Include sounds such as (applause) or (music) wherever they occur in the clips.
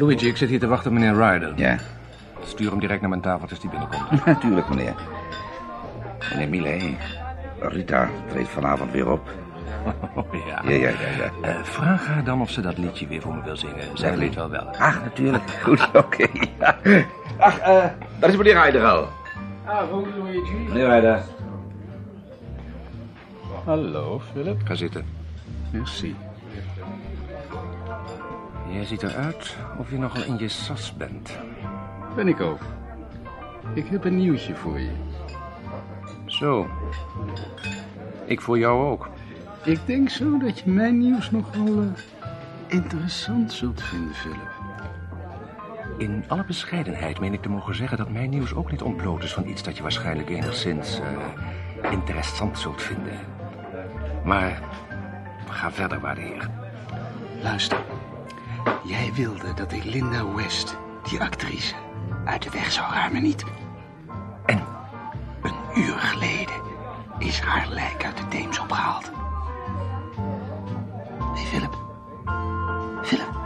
Luigi, ik zit hier te wachten op meneer Ryder. Ja, Stuur hem direct naar mijn tafel als die binnenkomt. (laughs) natuurlijk, meneer. Meneer Millet, Rita treedt vanavond weer op. Oh, ja. Ja, ja, ja, ja. Eh, vraag haar dan of ze dat liedje weer voor me wil zingen. Zij weet wel welk. Ach, natuurlijk. (laughs) Goed, oké. ja. Ach, eh, dat is meneer Ryder al. Avond, Luigi. Meneer Ryder. Hallo, Philip. Ga zitten. Merci. Jij ziet eruit of je nogal in je sas bent. Ben ik ook. Ik heb een nieuwtje voor je. Zo. Ik voor jou ook. Ik denk zo dat je mijn nieuws nogal eh, interessant zult vinden, Philip. In alle bescheidenheid meen ik te mogen zeggen dat mijn nieuws ook niet ontbloot is van iets dat je waarschijnlijk enigszins eh, interessant zult vinden. Maar ga verder, waarde heer. Luister. Jij wilde dat ik Linda West, die actrice, uit de weg zou ruimen, niet? En? Een uur geleden is haar lijk uit de Theems opgehaald. Hé, hey, Philip. Philip.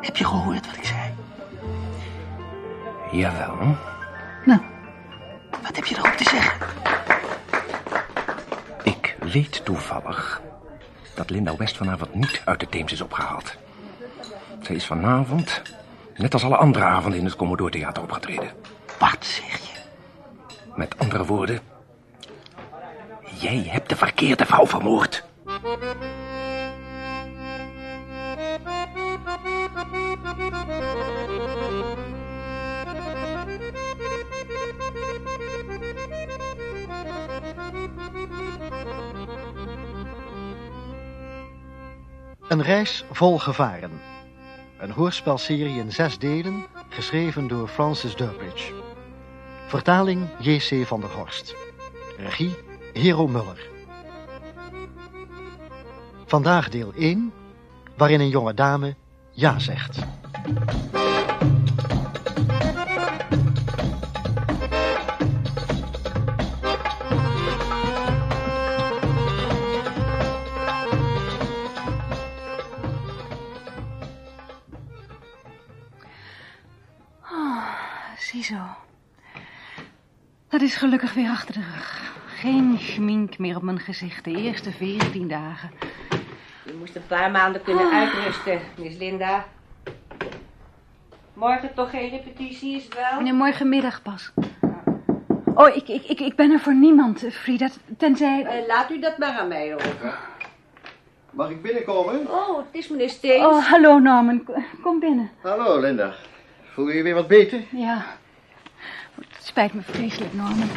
Heb je gehoord wat ik zei? Jawel. Nou, wat heb je erop te zeggen? Ik weet toevallig dat Linda West vanavond niet uit de Theems is opgehaald. Zij is vanavond, net als alle andere avonden in het Commodore Theater opgetreden. Wat zeg je? Met andere woorden, jij hebt de verkeerde vrouw vermoord. Vol gevaren. Een hoorspelserie in zes delen, geschreven door Francis Durbridge. Vertaling J.C. van der Horst. Regie Hero Muller. Vandaag deel 1, waarin een jonge dame ja zegt. Gelukkig weer achter de rug. Geen schmink meer op mijn gezicht de eerste veertien dagen. Je moest een paar maanden kunnen uitrusten, Miss Linda. Morgen toch geen repetitie, is het wel? Nee, morgenmiddag pas. Oh, ik, ik, ik, ik ben er voor niemand, eh, Frida. Tenzij... Eh, laat u dat maar aan mij over. Mag ik binnenkomen? Oh, het is meneer Steens. Oh, hallo Norman. Kom binnen. Hallo, Linda. Voel je je weer wat beter? Ja. Het spijt me vreselijk, Norman.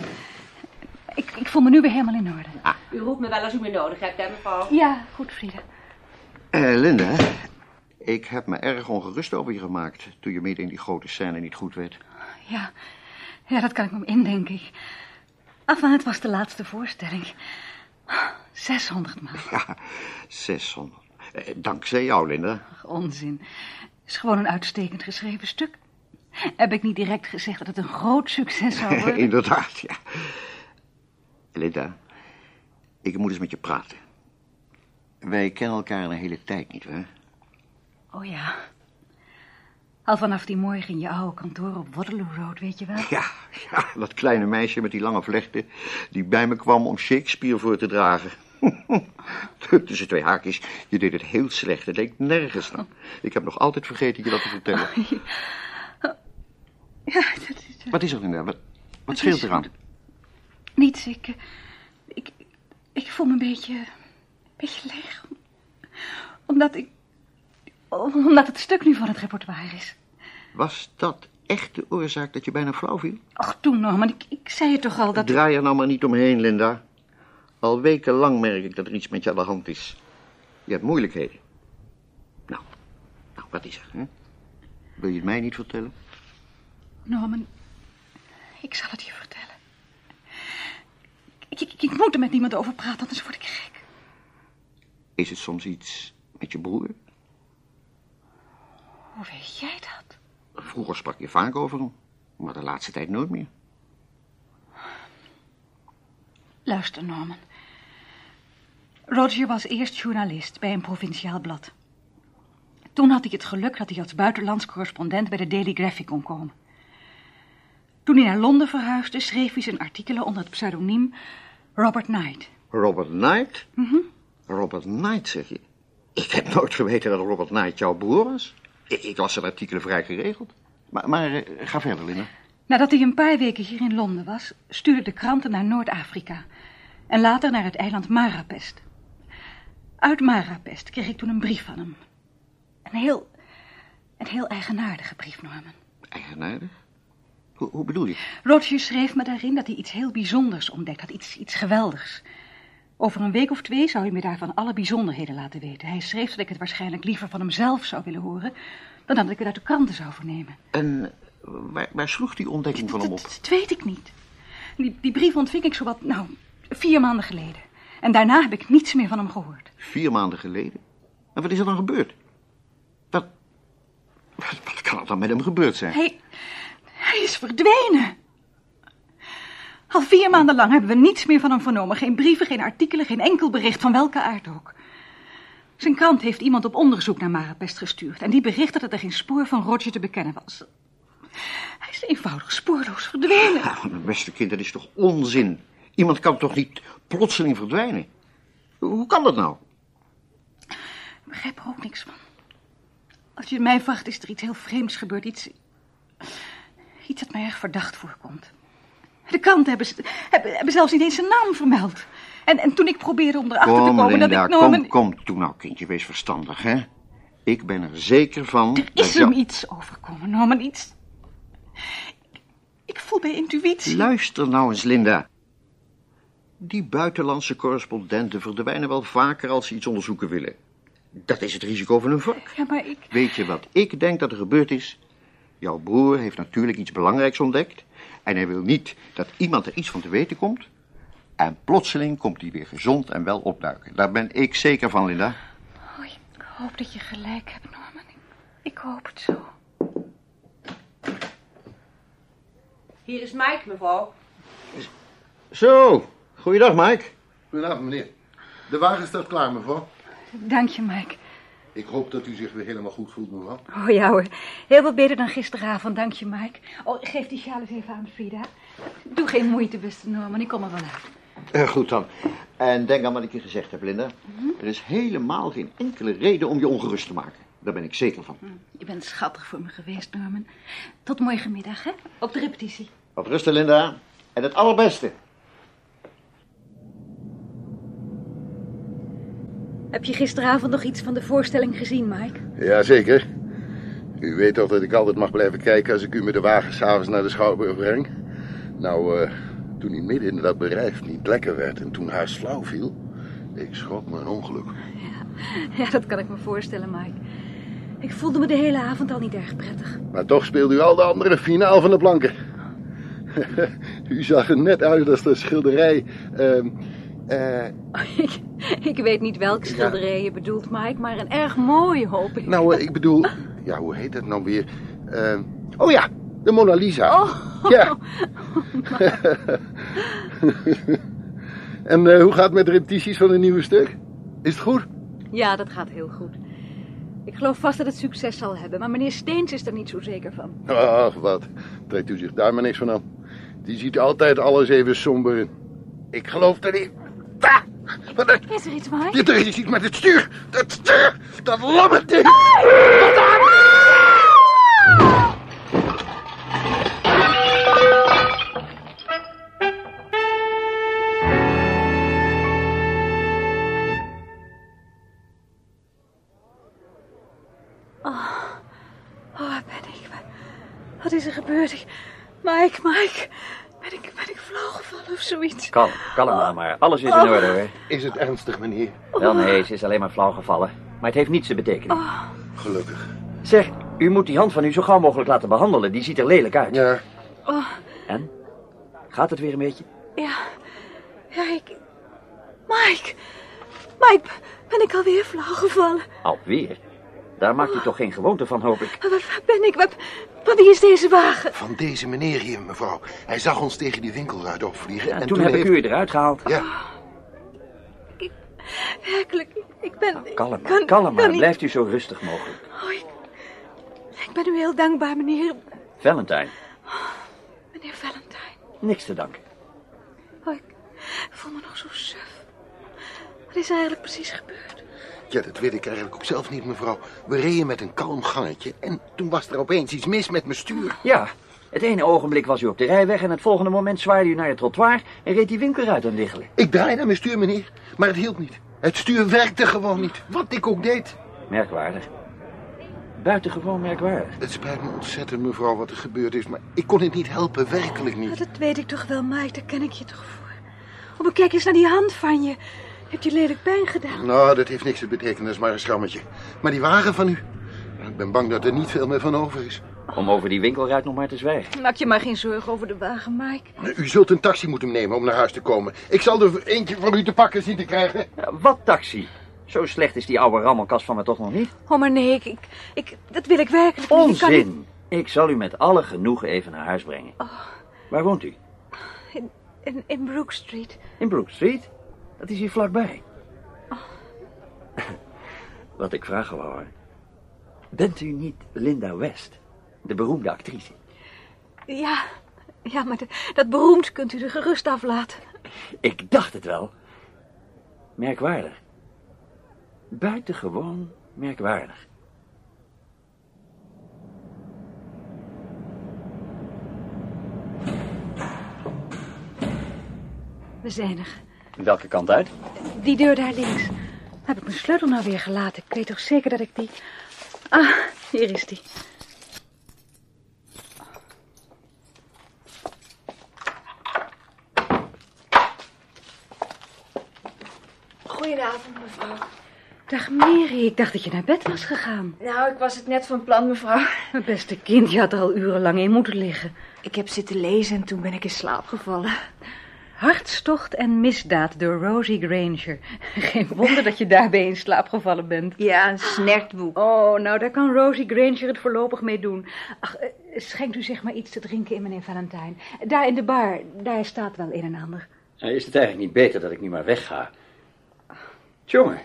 Ik, ik voel me nu weer helemaal in orde. U roept me wel als u me nodig hebt, hè, mevrouw? Ja, goed, Frida. Eh, Linda, ik heb me erg ongerust over je gemaakt... toen je midden in die grote scène niet goed werd. Ja, ja dat kan ik me indenken. Enfin, het was de laatste voorstelling. 600 maal. Ja, 600. Eh, dankzij jou, Linda. Ach, onzin. Het is gewoon een uitstekend geschreven stuk. Heb ik niet direct gezegd dat het een groot succes zou (laughs) worden? Inderdaad, ja. Linda, ik moet eens met je praten. Wij kennen elkaar een hele tijd niet, hè? Oh ja. Al vanaf die morgen in je oude kantoor op Waterloo Road, weet je wel? (laughs) Ja, ja, dat kleine meisje met die lange vlechten... die bij me kwam om Shakespeare voor te dragen. (laughs) Tussen twee haakjes, je deed het heel slecht. Het leek nergens aan. Ik heb nog altijd vergeten je dat te vertellen. Ja, (laughs) dat is... Wat is er, Linda? Wat, wat scheelt eraan? goed. Niets, ik, eh, ik... Ik voel me een beetje... Een beetje leeg. Omdat ik... Omdat het stuk nu van het repertoire is. Was dat echt de oorzaak dat je bijna flauw viel? Ach, toen Norman, ik, ik zei je toch al dat... Draai er nou maar niet omheen, Linda. Al wekenlang merk ik dat er iets met je aan de hand is. Je hebt moeilijkheden. Nou, nou wat is er, hè? Wil je het mij niet vertellen? Norman, ik zal het je vertellen. Ik, ik, ik moet er met niemand over praten, anders word ik gek. Is het soms iets met je broer? Hoe weet jij dat? Vroeger sprak je vaak over hem, maar de laatste tijd nooit meer. Luister, Norman. Roger was eerst journalist bij een provinciaal blad. Toen had hij het geluk dat hij als buitenlands correspondent bij de Daily Graphic kon komen. Toen hij naar Londen verhuisde, schreef hij zijn artikelen onder het pseudoniem Robert Knight. Robert Knight? Robert Knight, zeg je? Ik heb nooit geweten dat Robert Knight jouw broer was. Ik, ik las zijn artikelen vrij geregeld. Maar, maar eh, ga verder, Linda. Nadat hij een paar weken hier in Londen was, stuurde de kranten naar Noord-Afrika en later naar het eiland Marapest. Uit Marapest kreeg ik toen een brief van hem. Een heel, een heel eigenaardige brief, Norman. Eigenaardig? Hoe, hoe bedoel je? Roger schreef me daarin dat hij iets heel bijzonders ontdekt had, iets, iets geweldigs. Over een week of twee zou hij me daarvan alle bijzonderheden laten weten. Hij schreef dat ik het waarschijnlijk liever van hemzelf zou willen horen, dan dat ik het uit de kranten zou vernemen. En eh, waar, waar sloeg die ontdekking van hem op? Dat, weet ik niet. Die, die brief ontving ik zowat, nou, vier maanden geleden. En daarna heb ik niets meer van hem gehoord. Vier maanden geleden? En wat is er dan gebeurd? Wat, wat, wat kan er dan met hem gebeurd zijn? Hij, hij is verdwenen. Al vier maanden lang hebben we niets meer van hem vernomen. Geen brieven, geen artikelen, geen enkel bericht van welke aard ook. Zijn krant heeft iemand op onderzoek naar Marapest gestuurd. En die berichtte dat er geen spoor van Roger te bekennen was. Hij is eenvoudig spoorloos verdwenen. Nou, mijn beste kind, dat is toch onzin? Iemand kan toch niet plotseling verdwijnen? Hoe kan dat nou? Ik begrijp er ook niks van. Als je mij vraagt, is er iets heel vreemds gebeurd. Iets, iets dat mij erg verdacht voorkomt. De kranten hebben, hebben, hebben zelfs niet eens zijn naam vermeld. En, en toen ik probeerde om erachter Kom, te komen Linda, dat ik Norman... kom, kom. Toe nou, kindje, wees verstandig, hè? Ik ben er zeker van Er is jou- hem iets overkomen, Norman, iets... Ik, ik voel bij intuïtie... Luister nou eens, Linda. Die buitenlandse correspondenten verdwijnen wel vaker als ze iets onderzoeken willen. Dat is het risico van hun vak. Ja, maar ik... Weet je wat ik denk dat er gebeurd is? Jouw broer heeft natuurlijk iets belangrijks ontdekt. En hij wil niet dat iemand er iets van te weten komt. En plotseling komt hij weer gezond en wel opduiken. Daar ben ik zeker van, Linda. Oh, ik hoop dat je gelijk hebt, Norman. Ik, ik hoop het zo. Hier is Mike, mevrouw. Zo, goeiedag, Mike. Goedenavond, meneer. De wagen staat klaar, mevrouw. Dank je, Mike. Ik hoop dat u zich weer helemaal goed voelt, mevrouw. Oh ja hoor, heel wat beter dan gisteravond, dank je, Mike. Oh, geef die sjaal eens even aan Frida. Doe geen moeite, beste Norman, ik kom er wel uit. Eh, goed dan. En denk aan wat ik je gezegd heb, Linda. Er is helemaal geen enkele reden om je ongerust te maken. Daar ben ik zeker van. Je bent schattig voor me geweest, Norman. Tot morgenmiddag, hè? Op de repetitie. Op rusten, Linda. En het allerbeste. Heb je gisteravond nog iets van de voorstelling gezien, Mike? Jazeker. U weet toch dat ik altijd mag blijven kijken als ik u met de wagen s'avonds naar de Schouwburg breng? Nou, eh, toen hij midden in dat bedrijf niet lekker werd en toen haast flauw viel, ik schrok me een ongeluk. Ja, dat kan ik me voorstellen, Mike. Ik voelde me de hele avond al niet erg prettig. Maar toch speelde u al de andere finaal van de planken. (laughs) u zag er net uit als de schilderij. eh, (laughs) (laughs) Ik, weet niet welke schilderij je bedoelt, Mike, maar een erg mooi, hoop ik. nou, eh, ik bedoel, ja, hoe heet dat nou weer? Ehm, oh ja, de Mona Lisa. Oh, Ja. (laughs) (laughs) en eh, hoe gaat het met de repetities van het nieuwe stuk? Is het goed? ja, dat gaat heel goed. Ik geloof vast dat het succes zal hebben, maar meneer Steens is er niet zo zeker van. Ach, wat. Trekt u zich daar maar niks van aan. Die ziet altijd alles even somber in. Ik geloof dat hij... Ah, wat. Is er iets, Mike? Er is iets met het stuur. Dat stuur. Dat lamme ding. Oh, waar ben ik? Wat, is er gebeurd? Ik, Mike, Mike, ben ik, ben ik flauw gevallen of zoiets? Kalm, kalm nou maar. Alles is in orde hoor. Is het ernstig, meneer? Wel nee, ze is alleen maar flauw gevallen. Maar het heeft niets te betekenen. Gelukkig. Zeg, u moet die hand van u zo gauw mogelijk laten behandelen. Die ziet er lelijk uit. Ja, Oh, En? Gaat het weer een beetje? ja, ja, ik... Mike, Mike, ben ik alweer flauw gevallen? Alweer? Daar maakt u toch geen gewoonte van, hoop ik. Waar, waar ben ik? Van wie is deze wagen? van deze meneer hier, mevrouw. Hij zag ons tegen die winkelruit opvliegen. Ja, en toen, heb heeft... ik u eruit gehaald. Ja, Werkelijk, ik ben... ik Kalm maar, kan- kalm maar. kan niet- Blijft u zo rustig mogelijk. Oh, Ik ben u heel dankbaar, meneer... Valentine, Meneer Valentine. niks te danken. Oh, ik voel me nog zo suf. Wat is er eigenlijk precies gebeurd? Ja, dat weet ik eigenlijk ook zelf niet, mevrouw. We reden met een kalm gangetje en toen was er opeens iets mis met mijn stuur. Ja, het ene ogenblik was u op de rijweg en het volgende moment zwaaide u naar het trottoir en reed die winkelruit aan diggelen. Ik draaide aan mijn stuur, meneer, maar het hielp niet. Het stuur werkte gewoon niet, wat ik ook deed. Merkwaardig. Buitengewoon merkwaardig. Het spijt me ontzettend, mevrouw, wat er gebeurd is, maar ik kon het niet helpen, werkelijk Maar niet. dat weet ik toch wel, Mike. Daar ken ik je toch voor. Oh, maar kijk eens naar die hand van je. Heeft je lelijk pijn gedaan? Nou, dat heeft niks te betekenen, dat is maar een schrammetje. Maar die wagen van u, ik ben bang dat er niet veel meer van over is. Om over die winkelruit nog maar te zwijgen. Maak je maar geen zorgen over de wagen, Mike. U zult een taxi moeten nemen om naar huis te komen. Ik zal er eentje voor u te pakken zien te krijgen. Ja, wat taxi? Zo slecht is die oude rammelkast van me toch nog niet? Oh, maar nee, ik, ik, ik- dat wil ik werkelijk niet. Ik kan niet- Onzin. Ik zal u met alle genoegen even naar huis brengen. Waar woont u? In, in, in Brook Street. In Brook Street? Dat is hier vlakbij. (laughs) Wat ik vragen wou. hè. Bent u niet Linda West, de beroemde actrice? Ja, ja, maar de- dat beroemd kunt u er gerust aflaten. (laughs) Ik dacht het wel. Merkwaardig. Buitengewoon merkwaardig. We zijn er. Welke kant uit? Die deur daar links. Heb ik mijn sleutel nou weer gelaten? Ik weet toch zeker dat ik die... Ah, hier is die. Goedenavond, mevrouw. Dag Mary, ik dacht dat je naar bed was gegaan. Nou, ik was het net van plan, mevrouw. Mijn beste kind, je had er al urenlang in moeten liggen. Ik heb zitten lezen en toen ben ik in slaap gevallen. Hartstocht en misdaad door Rosie Granger. (laughs) Geen wonder dat je daarbij in slaap gevallen bent. Ja, een snertboek. Oh, nou, daar kan Rosie Granger het voorlopig mee doen. Ach, eh, schenkt u zeg maar iets te drinken in, meneer Valentine. Daar in de bar, daar staat wel een en ander. Nou, Is het eigenlijk niet beter dat ik nu maar wegga? Jongen.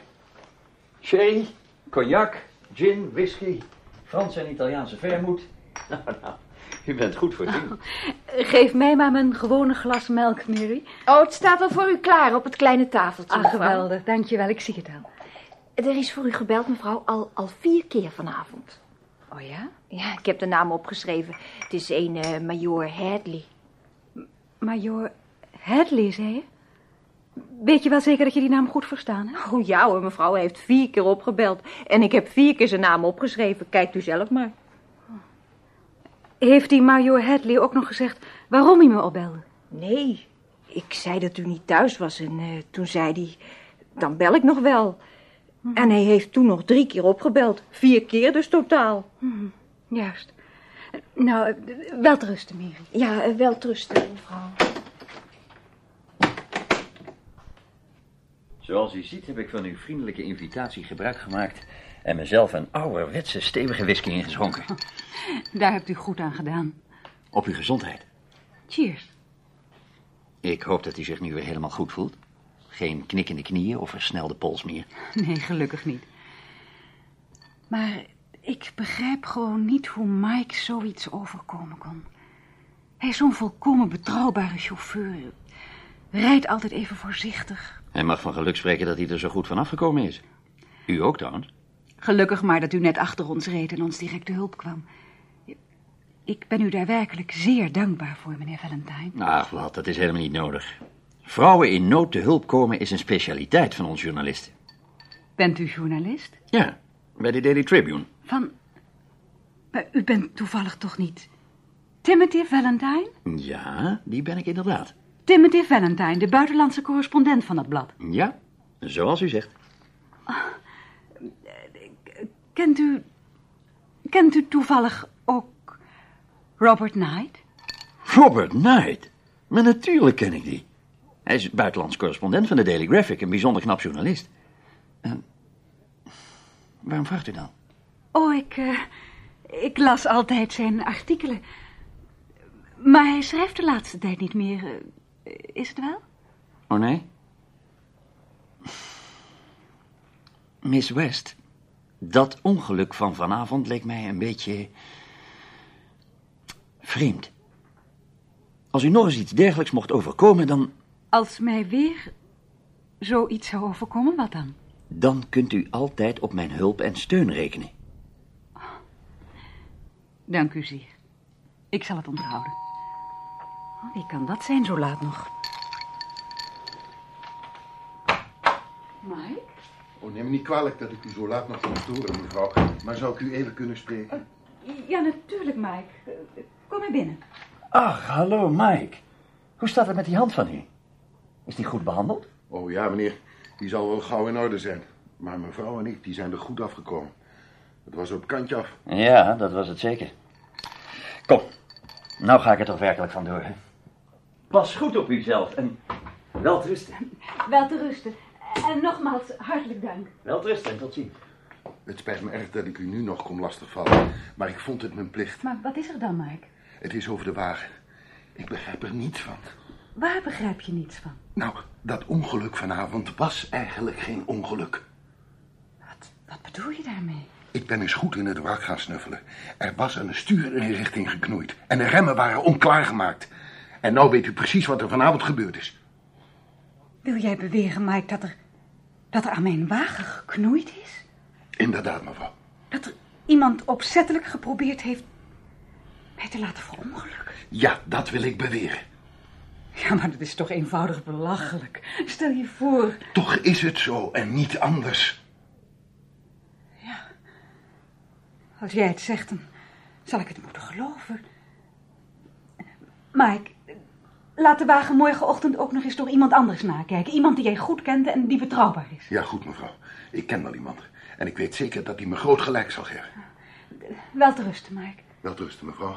Sherry, cognac, gin, whisky, Franse en Italiaanse vermoed. (laughs) Nou, nou, u bent goed voorzien. Geef mij maar mijn gewone glas melk, Mary. Oh, het staat al voor u klaar op het kleine tafeltje, Ah, geweldig. Dankjewel, ik zie het al. Er is voor u gebeld, mevrouw, al, al vier keer vanavond. Oh ja? Ja, ik heb de naam opgeschreven. Het is een eh Major Hadley. Major Hadley, zei je? Weet je wel zeker dat je die naam goed verstaan hebt? Oh ja hoor, mevrouw hij heeft vier keer opgebeld. En ik heb vier keer zijn naam opgeschreven. Kijkt u zelf maar. Heeft die Major Hadley ook nog gezegd waarom hij me opbelde? Nee, ik zei dat u niet thuis was en eh, toen zei hij, dan bel ik nog wel. En hij heeft toen nog drie keer opgebeld. Vier keer dus totaal. Juist. Nou, eh, wel te rusten, Mary. Ja, eh, wel trusten, mevrouw. Zoals u ziet heb ik van uw vriendelijke invitatie gebruik gemaakt... en mezelf een ouderwetse stevige whisky ingeschonken. (laughs) Daar hebt u goed aan gedaan. Op uw gezondheid. Cheers. Ik hoop dat u zich nu weer helemaal goed voelt. Geen knikkende knieën of versnelde pols meer. (laughs) Nee, gelukkig niet. Maar ik begrijp gewoon niet hoe Mike zoiets overkomen kon. Hij is zo'n volkomen betrouwbare chauffeur. Rijdt altijd even voorzichtig. Hij mag van geluk spreken dat hij er zo goed van afgekomen is. U ook trouwens. Gelukkig maar dat u net achter ons reed en ons direct te hulp kwam. Ik ben u daar werkelijk zeer dankbaar voor, meneer Valentine. Ach, wat, dat is helemaal niet nodig. Vrouwen in nood te hulp komen is een specialiteit van ons journalisten. Bent u journalist? Ja, bij de Daily Tribune. Van... Maar u bent toevallig toch niet... Timothy Valentine? Ja, die ben ik inderdaad. Timothy Valentine, de buitenlandse correspondent van dat blad. Ja, zoals u zegt. Kent u... Kent u toevallig ook Robert Knight? Robert Knight? Maar natuurlijk ken ik die. Hij is buitenlands correspondent van de Daily Graphic, een bijzonder knap journalist. En waarom vraagt u dan? Oh, ik... eh, ik las altijd zijn artikelen. Maar hij schrijft de laatste tijd niet meer. eh, is het wel? Oh nee? Miss West, Dat ongeluk van vanavond leek mij een beetje... vreemd. Als u nog eens iets dergelijks mocht overkomen, dan... Als mij weer zoiets zou overkomen, wat dan? Dan kunt u altijd op mijn hulp en steun rekenen. Dank u zeer. Ik zal het onthouden. Oh, wie kan dat zijn zo laat nog? Mike? Oh, neem me niet kwalijk dat ik u zo laat nog kom storen, mevrouw. Maar zou ik u even kunnen spreken? Ja, natuurlijk, Mike. Kom maar binnen. Ach, hallo, Mike. Hoe staat het met die hand van u? Is die goed behandeld? Oh ja, meneer. Die zal wel gauw in orde zijn. Maar mevrouw en ik, die zijn er goed afgekomen. Het was op het kantje af. Ja, dat was het zeker. Kom, nou ga ik er toch werkelijk van door. Pas goed op uzelf en wel rusten. Wel te rusten. En nogmaals, hartelijk dank. Wel en tot ziens. Het spijt me erg dat ik u nu nog kom lastigvallen. Maar ik vond het mijn plicht. Maar wat is er dan, Mike? Het is over de wagen. Ik begrijp er niets van. Waar begrijp je niets van? Nou, dat ongeluk vanavond was eigenlijk geen ongeluk. Wat bedoel je daarmee? Ik ben eens goed in het wrak gaan snuffelen. Er was een stuur in een richting geknoeid. En de remmen waren onklaargemaakt. En nou weet u precies wat er vanavond gebeurd is. Wil jij beweren, Mike, dat er, dat er aan mijn wagen geknoeid is? Inderdaad, mevrouw. Dat er iemand opzettelijk geprobeerd heeft mij te laten verongelukken? Ja, dat wil ik beweren. Ja, maar dat is toch eenvoudig belachelijk. Stel je voor... Toch is het zo en niet anders. Als jij het zegt, dan zal ik het moeten geloven. Mike, laat de wagen morgenochtend ook nog eens door iemand anders nakijken. Iemand die jij goed kent en die betrouwbaar is. Ja, goed, mevrouw. Ik ken wel iemand. En ik weet zeker dat hij me groot gelijk zal geven. Wel te rusten, Mike. Wel te rusten, mevrouw.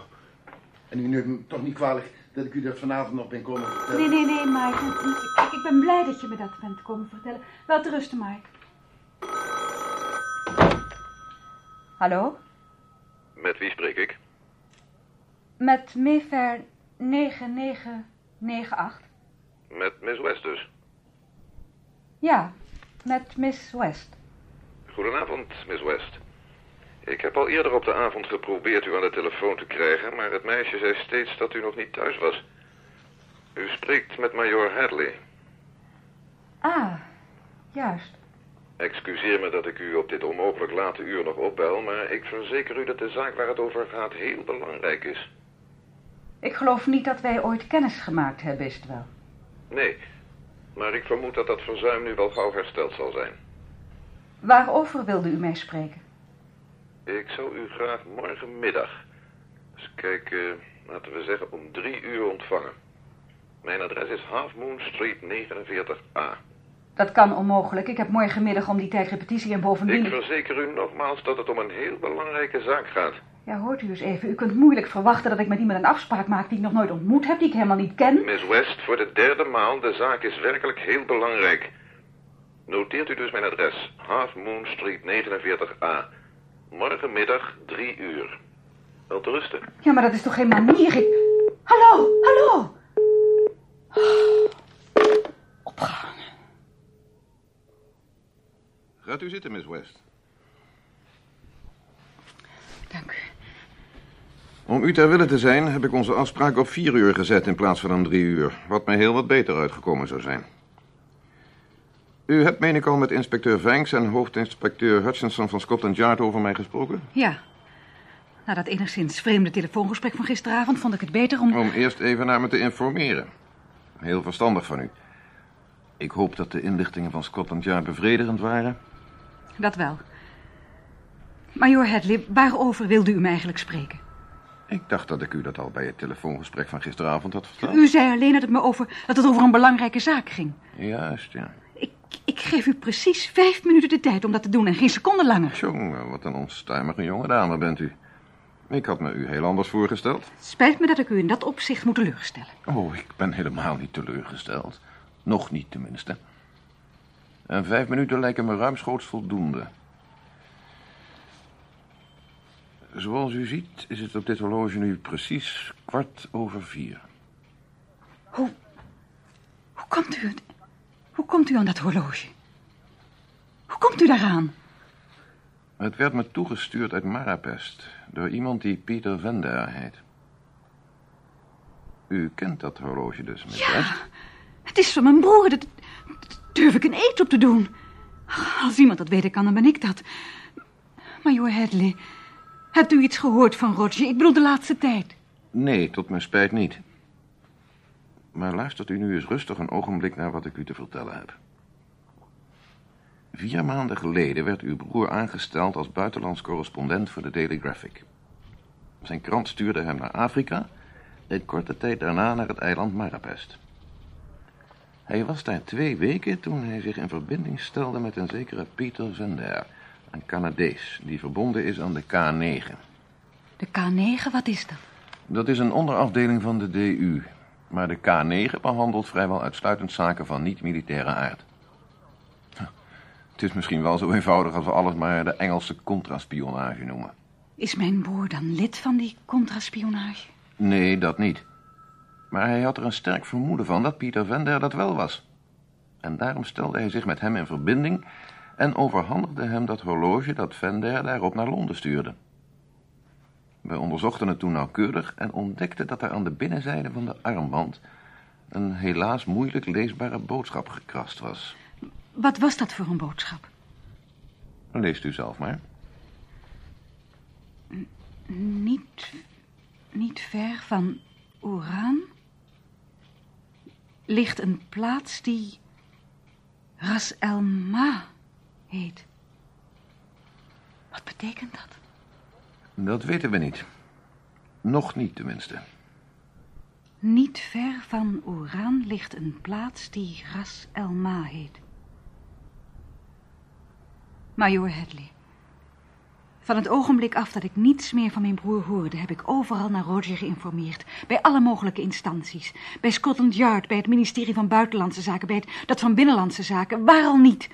En u neemt me toch niet kwalijk dat ik u dat vanavond nog ben komen vertellen? Nee, nee, nee, Mike. Ik, ik ben blij dat je me dat bent komen vertellen. Wel te rusten, Mike. Hallo? Met wie spreek ik? Met Mayfair 9998. Met Miss West dus. Ja, met Miss West. Goedenavond, Miss West. Ik heb al eerder op de avond geprobeerd u aan de telefoon te krijgen, maar het meisje zei steeds dat u nog niet thuis was. U spreekt met Major Hadley. Ah, juist. Excuseer me dat ik u op dit onmogelijk late uur nog opbel, maar ik verzeker u dat de zaak waar het over gaat heel belangrijk is. Ik geloof niet dat wij ooit kennis gemaakt hebben, is het wel. Nee, maar ik vermoed dat dat verzuim nu wel gauw hersteld zal zijn. Waarover wilde u mij spreken? Ik zou u graag morgenmiddag, eens kijken, laten we zeggen om drie uur ontvangen. Mijn adres is Half Moon Street 49A. Dat kan onmogelijk. Ik heb morgenmiddag om die tijd repetitie en bovendien... Ik verzeker u nogmaals dat het om een heel belangrijke zaak gaat. Ja, hoort u eens even. U kunt moeilijk verwachten dat ik met iemand een afspraak maak die ik nog nooit ontmoet heb, die ik helemaal niet ken. Miss West, voor de derde maal, de zaak is werkelijk heel belangrijk. Noteert u dus mijn adres. Half Moon Street 49A. Morgenmiddag drie uur. Wel te rusten. Ja, maar dat is toch geen manier? Ik... Hallo, hallo! Opgehangen. Gaat u zitten, Miss West. Dank u. Om u ter wille te zijn, heb ik onze afspraak op vier uur gezet in plaats van om drie uur. Wat mij heel wat beter uitgekomen zou zijn. U hebt, meen ik al, met inspecteur Vanks en hoofdinspecteur Hutchinson van Scotland Yard over mij gesproken? Ja. Na dat enigszins vreemde telefoongesprek van gisteravond vond ik het beter om... Om eerst even naar me te informeren. Heel verstandig van u. Ik hoop dat de inlichtingen van Scotland Yard bevredigend waren. Dat wel. Major Hadley, waarover wilde u me eigenlijk spreken? Ik dacht dat ik u dat al bij het telefoongesprek van gisteravond had verteld. U zei alleen dat het, me over, dat het over een belangrijke zaak ging. Juist, ja. Ik geef u precies vijf minuten de tijd om dat te doen en geen seconde langer. Jongen, wat een onstuimige jonge dame bent u. Ik had me u heel anders voorgesteld. Het spijt me dat ik u in dat opzicht moet teleurstellen. Oh, ik ben helemaal niet teleurgesteld. Nog niet, tenminste. En vijf minuten lijken me ruimschoots voldoende. Zoals u ziet is het op dit horloge nu precies kwart over vier. Hoe, hoe komt u... Hoe komt u aan dat horloge? Hoe komt u daaraan? Het werd me toegestuurd uit Marapest door iemand die Pieter Vender heet. U kent dat horloge dus, Miss Ja. Het is van mijn broer. Dat, dat durf ik een eet op te doen. Als iemand dat weten kan, dan ben ik dat. Majoor Hadley, hebt u iets gehoord van Roger? Ik bedoel de laatste tijd. Nee, tot mijn spijt niet. Maar luistert u nu eens rustig een ogenblik naar wat ik u te vertellen heb. Vier maanden geleden werd uw broer aangesteld als buitenlands correspondent voor de Daily Graphic. Zijn krant stuurde hem naar Afrika en korte tijd daarna naar het eiland Marapest. Hij was daar twee weken toen hij zich in verbinding stelde met een zekere Peter Zender, een Canadees die verbonden is aan de K9. De K9, wat is dat? Dat is een onderafdeling van de DU. Maar de K9 behandelt vrijwel uitsluitend zaken van niet-militaire aard. Het is misschien wel zo eenvoudig als we alles maar de Engelse contraspionage noemen. Is mijn broer dan lid van die contraspionage? Nee, dat niet. Maar hij had er een sterk vermoeden van dat Pieter Vender dat wel was. En daarom stelde hij zich met hem in verbinding en overhandigde hem dat horloge dat Vender daarop naar Londen stuurde. We onderzochten het toen nauwkeurig en ontdekten dat er aan de binnenzijde van de armband een helaas moeilijk leesbare boodschap gekrast was. Wat was dat voor een boodschap? Leest u zelf maar. Niet, niet ver van Oran ligt een plaats die Ras El Ma heet. Wat betekent dat? Dat weten we niet. Nog niet, tenminste. Niet ver van Oran ligt een plaats die Ras El Ma heet. Major Hadley. Van het ogenblik af dat ik niets meer van mijn broer hoorde, heb ik overal naar Roger geïnformeerd. Bij alle mogelijke instanties. Bij Scotland Yard, bij het ministerie van Buitenlandse Zaken, bij het, dat van Binnenlandse Zaken, waar al niet.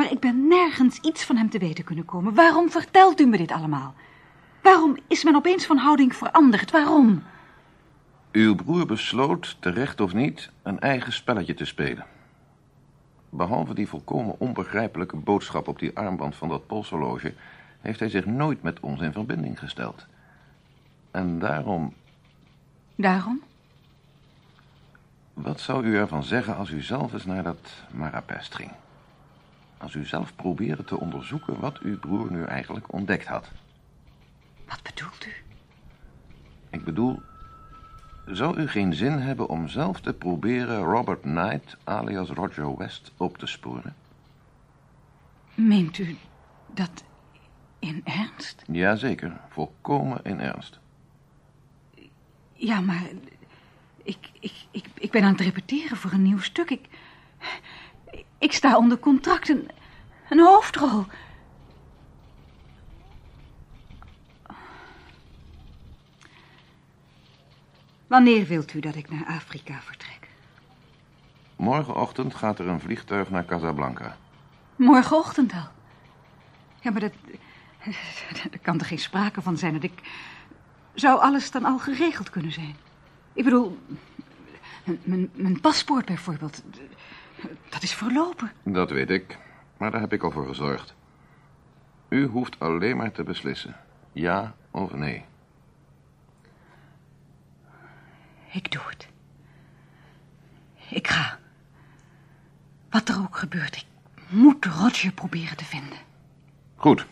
Maar ik ben nergens iets van hem te weten kunnen komen. Waarom vertelt u me dit allemaal? Waarom is men opeens van houding veranderd? Waarom? Uw broer besloot, terecht of niet, een eigen spelletje te spelen. Behalve die volkomen onbegrijpelijke boodschap op die armband van dat polshorloge... heeft hij zich nooit met ons in verbinding gesteld. En daarom... Daarom? Wat zou u ervan zeggen als u zelf eens naar dat Marapest ging? Als u zelf probeerde te onderzoeken wat uw broer nu eigenlijk ontdekt had. Wat bedoelt u? Ik bedoel, zou u geen zin hebben om zelf te proberen Robert Knight, alias Roger West, op te sporen? Meent u dat in ernst? Jazeker, volkomen in ernst. Ja, maar ik, ik, ik, ik ben aan het repeteren voor een nieuw stuk. Ik, ik sta onder contract, een, een hoofdrol. Wanneer wilt u dat ik naar Afrika vertrek? Morgenochtend gaat er een vliegtuig naar Casablanca. Morgenochtend al. Ja, maar dat... (laughs) Er kan er geen sprake van zijn dat ik... Zou alles dan al geregeld kunnen zijn? Ik bedoel... mijn- Mijn, mijn paspoort bijvoorbeeld. Dat is verlopen. Dat weet ik, maar daar heb ik al voor gezorgd. U hoeft alleen maar te beslissen. Ja of nee. Ik doe het. Ik ga. Wat er ook gebeurt, ik moet Roger proberen te vinden. Goed.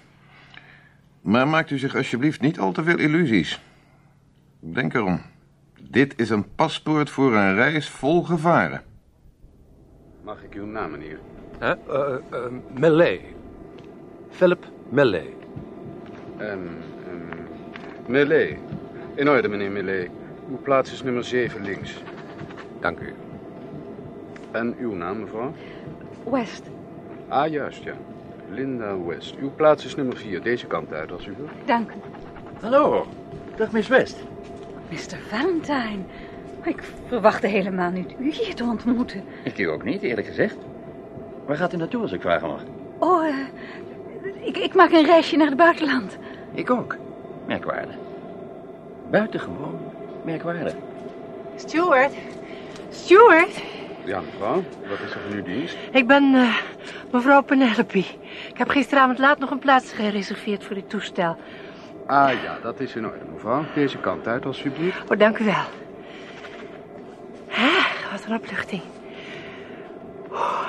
Maar maakt u zich alsjeblieft niet al te veel illusies. Denk erom. Dit is een paspoort voor een reis vol gevaren. Mag ik uw naam, meneer? Hè? Eh, eh, Melee. Philip Melee. Ehm, ehm, Melee. In orde, meneer Melee. Uw plaats is nummer 7 links. Dank u. En uw naam, mevrouw? West. Ah, juist, ja. Linda West. Uw plaats is nummer 4. Deze kant uit, als u wilt. Dank u. Hallo. Dag, Miss West. Mr. Valentine. Ik verwachtte helemaal niet u hier te ontmoeten. Ik u ook niet, eerlijk gezegd. Waar gaat u naartoe, als ik vragen mag? Oh, eh, ik, ik maak een reisje naar het buitenland. Ik ook. Merkwaardig. Buitengewoon merkwaardig. Stuart. Stuart. Ja, mevrouw. Wat is er van uw dienst? Ik ben eh, mevrouw Penelope. Ik heb gisteravond laat nog een plaats gereserveerd voor dit toestel. Ah ja, dat is in orde, mevrouw. Deze kant uit, alsjeblieft. Oh, dank u wel. Een opluchting. Oh,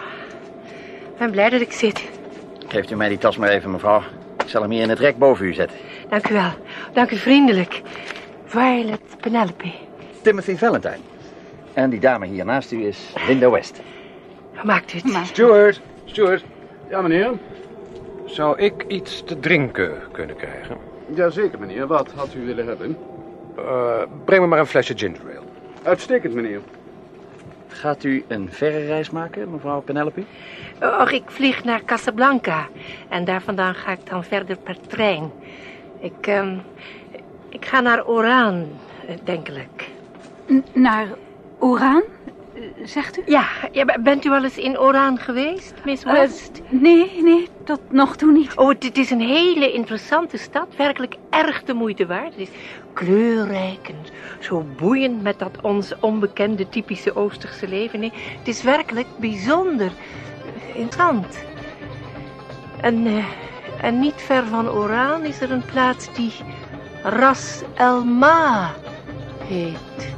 Ik ben blij dat ik zit. Geeft u mij die tas maar even, mevrouw. Ik zal hem hier in het rek boven u zetten. Dank u wel. Dank u vriendelijk. Violet Penelope. Timothy Valentine. En die dame hier naast u is Linda West. Hoe maakt u het? Stuart, Stuart. Ja, meneer. Zou ik iets te drinken kunnen krijgen? Jazeker, meneer. Wat had u willen hebben? Eh, breng me maar een flesje ginger ale. Uitstekend, meneer. Gaat u een verre reis maken, mevrouw Penelope? Och, ik vlieg naar Casablanca. En daar vandaan ga ik dan verder per trein. Ik, ehm, ik ga naar Oran, eh, denkelijk. naar Oran, zegt u? Ja, bent u wel eens in Oran geweest, Miss Eh, West? nee, nee, tot nog toe niet. Oh, het, het is een hele interessante stad. Werkelijk erg de moeite waard. Het is kleurrijk en zo boeiend met dat ons onbekende typische Oosterse leven. Nee, het is werkelijk bijzonder interessant. En, eh, en niet ver van Oran is er een plaats die Ras El Ma heet.